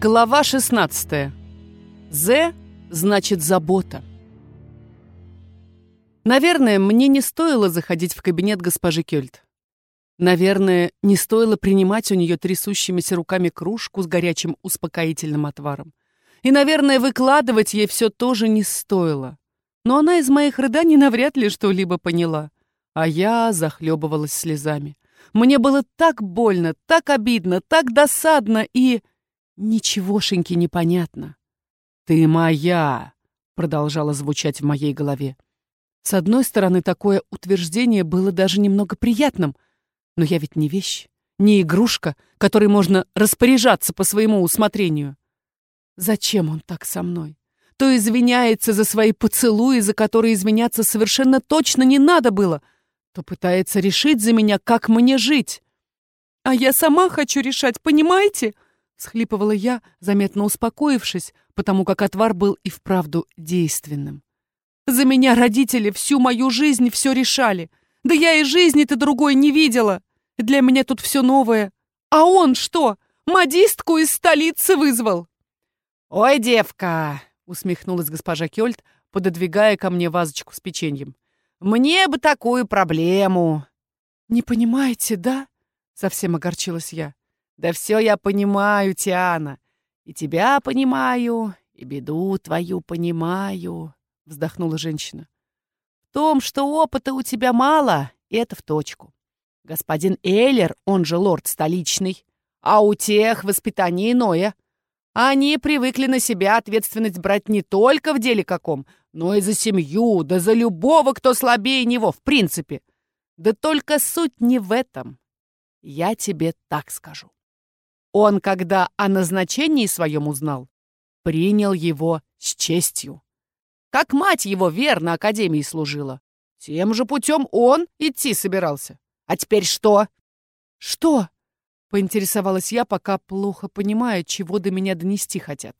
Глава 16. З значит забота. Наверное, мне не стоило заходить в кабинет госпожи Кёльт. Наверное, не стоило принимать у нее трясущимися руками кружку с горячим успокоительным отваром. И, наверное, выкладывать ей все тоже не стоило. Но она из моих рыданий навряд ли что-либо поняла. А я захлебывалась слезами. Мне было так больно, так обидно, так досадно и... Ничегошеньки непонятно. «Ты моя!» — продолжало звучать в моей голове. С одной стороны, такое утверждение было даже немного приятным, но я ведь не вещь, не игрушка, которой можно распоряжаться по своему усмотрению. Зачем он так со мной? То извиняется за свои поцелуи, за которые извиняться совершенно точно не надо было, то пытается решить за меня, как мне жить. А я сама хочу решать, понимаете? — Схлипывала я, заметно успокоившись, потому как отвар был и вправду действенным. За меня родители всю мою жизнь все решали. Да я и жизни-то другой не видела. Для меня тут все новое. А он что, модистку из столицы вызвал? «Ой, девка!» — усмехнулась госпожа Кёльт, пододвигая ко мне вазочку с печеньем. «Мне бы такую проблему!» «Не понимаете, да?» — совсем огорчилась я. Да все я понимаю, Тиана. И тебя понимаю, и беду твою понимаю, вздохнула женщина. В том, что опыта у тебя мало, это в точку. Господин Эйлер, он же лорд столичный, а у тех воспитание иное. Они привыкли на себя ответственность брать не только в деле каком, но и за семью, да за любого, кто слабее него, в принципе. Да только суть не в этом. Я тебе так скажу. Он, когда о назначении своем узнал, принял его с честью. Как мать его верно Академии служила. Тем же путем он идти собирался. А теперь что? Что? Поинтересовалась я, пока плохо понимая, чего до меня донести хотят.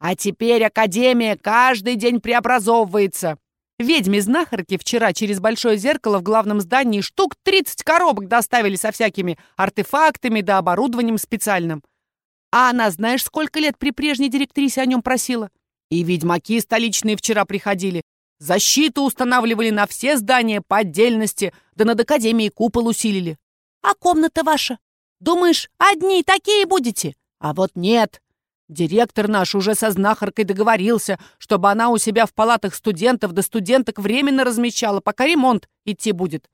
А теперь Академия каждый день преобразовывается. Ведьме-знахарке вчера через большое зеркало в главном здании штук 30 коробок доставили со всякими артефактами да оборудованием специальным. А она знаешь, сколько лет при прежней директрисе о нем просила? И ведьмаки столичные вчера приходили. Защиту устанавливали на все здания по отдельности, да над академией купол усилили. А комната ваша? Думаешь, одни такие будете? А вот нет. Директор наш уже со знахаркой договорился, чтобы она у себя в палатах студентов да студенток временно размещала, пока ремонт идти будет.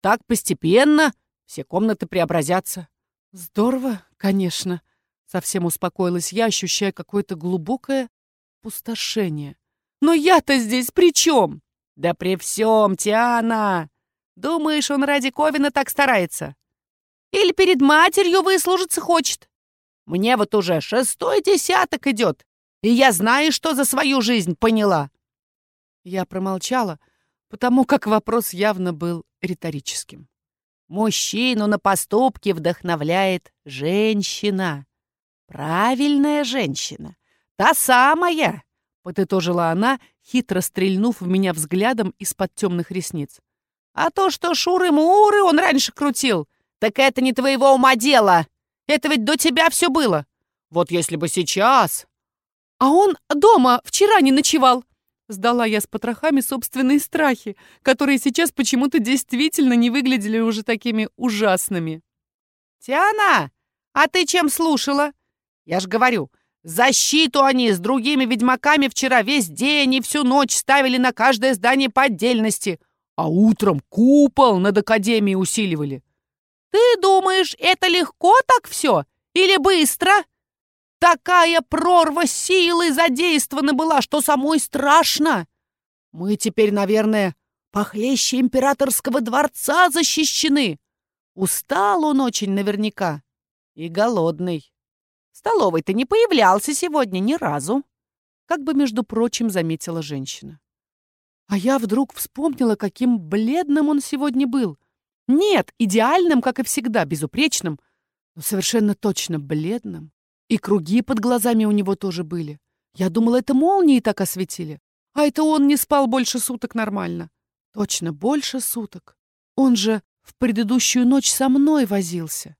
Так постепенно все комнаты преобразятся. Здорово, конечно. Совсем успокоилась я, ощущая какое-то глубокое пустошение. Но я-то здесь при чем? Да при всем, Тиана! Думаешь, он ради Ковина так старается? Или перед матерью выслужиться хочет? Мне вот уже шестой десяток идет, и я знаю, что за свою жизнь поняла». Я промолчала, потому как вопрос явно был риторическим. Мужчину на поступки вдохновляет женщина. Правильная женщина. Та самая, подытожила она, хитро стрельнув в меня взглядом из-под темных ресниц. А то, что шуры-муры он раньше крутил, так это не твоего ума дело. Это ведь до тебя все было. Вот если бы сейчас...» «А он дома вчера не ночевал!» Сдала я с потрохами собственные страхи, которые сейчас почему-то действительно не выглядели уже такими ужасными. «Тиана, а ты чем слушала? Я ж говорю, защиту они с другими ведьмаками вчера весь день и всю ночь ставили на каждое здание по отдельности, а утром купол над Академией усиливали. Ты думаешь, это легко так все? Или быстро? Такая прорва силы задействована была, что самой страшно. Мы теперь, наверное, похлеще императорского дворца защищены. Устал он очень наверняка. И голодный. В столовой ты не появлялся сегодня ни разу. Как бы, между прочим, заметила женщина. А я вдруг вспомнила, каким бледным он сегодня был. Нет, идеальным, как и всегда, безупречным, но совершенно точно бледным. И круги под глазами у него тоже были. Я думала, это молнии так осветили. А это он не спал больше суток нормально. Точно, больше суток. Он же в предыдущую ночь со мной возился.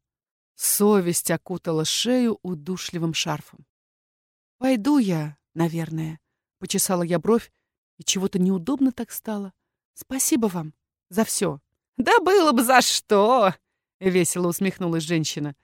Совесть окутала шею удушливым шарфом. «Пойду я, наверное», — почесала я бровь, и чего-то неудобно так стало. «Спасибо вам за все». «Да было бы за что!» — весело усмехнулась женщина.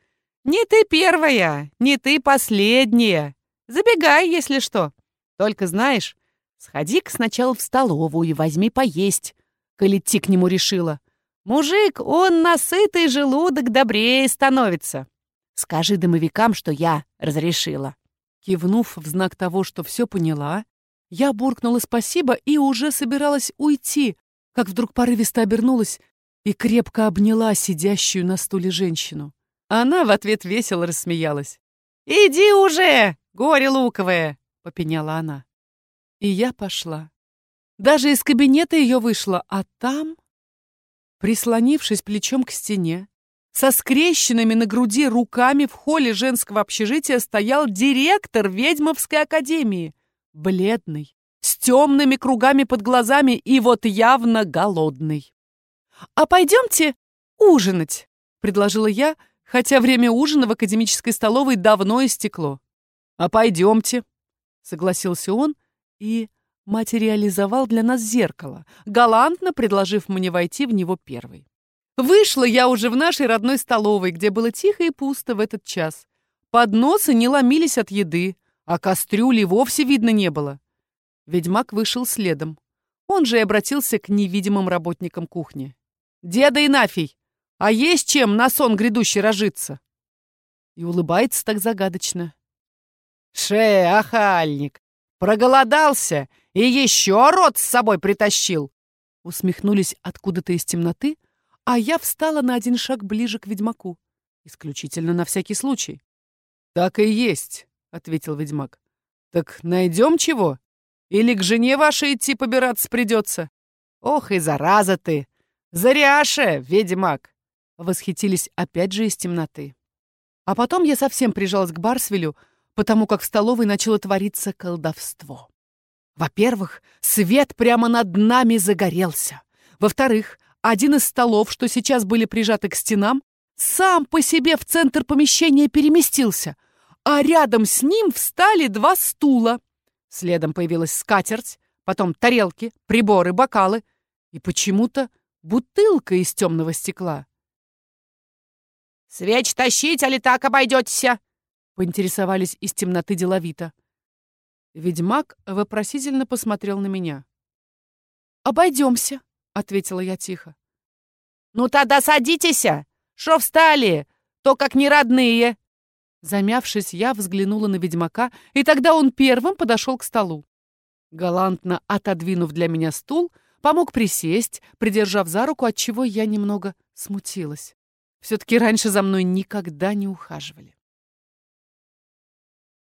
«Не ты первая, не ты последняя. Забегай, если что. Только знаешь, сходи-ка сначала в столовую и возьми поесть, коли идти к нему решила. Мужик, он на сытый желудок добрее становится. Скажи домовикам, что я разрешила». Кивнув в знак того, что все поняла, я буркнула спасибо и уже собиралась уйти, как вдруг порывисто обернулась и крепко обняла сидящую на стуле женщину. Она в ответ весело рассмеялась. «Иди уже, горе луковое!» — попеняла она. И я пошла. Даже из кабинета ее вышла, а там, прислонившись плечом к стене, со скрещенными на груди руками в холле женского общежития стоял директор ведьмовской академии, бледный, с темными кругами под глазами и вот явно голодный. «А пойдемте ужинать», — предложила я, хотя время ужина в академической столовой давно истекло. «А пойдемте», — согласился он и материализовал для нас зеркало, галантно предложив мне войти в него первой. Вышла я уже в нашей родной столовой, где было тихо и пусто в этот час. Подносы не ломились от еды, а кастрюли вовсе видно не было. Ведьмак вышел следом. Он же и обратился к невидимым работникам кухни. «Деда Инафий, а есть чем на сон грядущий рожиться?» И улыбается так загадочно. «Ше, ахальник, проголодался и еще рот с собой притащил!» Усмехнулись откуда-то из темноты, а я встала на один шаг ближе к ведьмаку. Исключительно на всякий случай. «Так и есть», — ответил ведьмак. «Так найдем чего? Или к жене вашей идти побираться придется?» «Ох и зараза ты! Заряша, ведьмак!» Восхитились опять же из темноты. А потом я совсем прижалась к Барсвелю, потому как в столовой начало твориться колдовство. Во-первых, свет прямо над нами загорелся. Во-вторых, один из столов, что сейчас были прижаты к стенам, сам по себе в центр помещения переместился, а рядом с ним встали два стула. Следом появилась скатерть, потом тарелки, приборы, бокалы и почему-то бутылка из темного стекла. «Свеч тащить, али так обойдетесь?» поинтересовались из темноты деловито. Ведьмак вопросительно посмотрел на меня. «Обойдемся», ответила я тихо. «Ну тогда садитесь! Шо встали? То как не родные!» Замявшись, я взглянула на ведьмака, и тогда он первым подошел к столу. Галантно отодвинув для меня стул, помог присесть, придержав за руку, от чего я немного смутилась. Все-таки раньше за мной никогда не ухаживали.